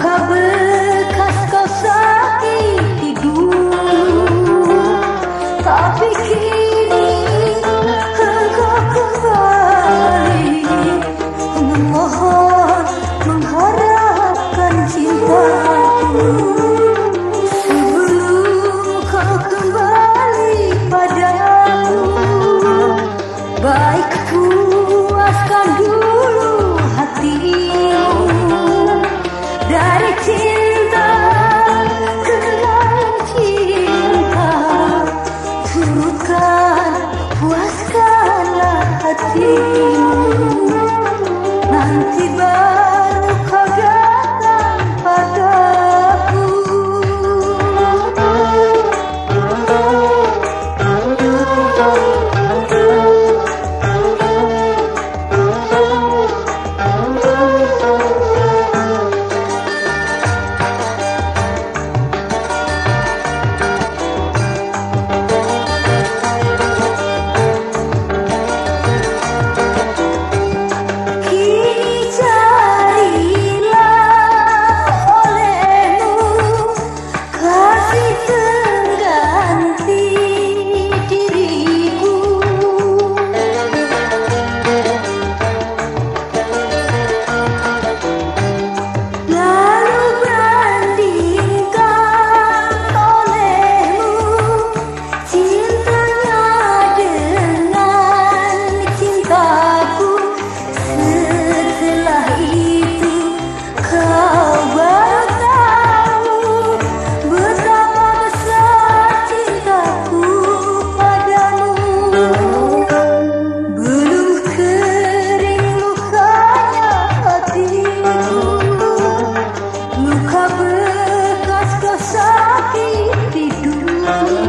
Khabar hatimu Nanti bekas-bekas sakit tidur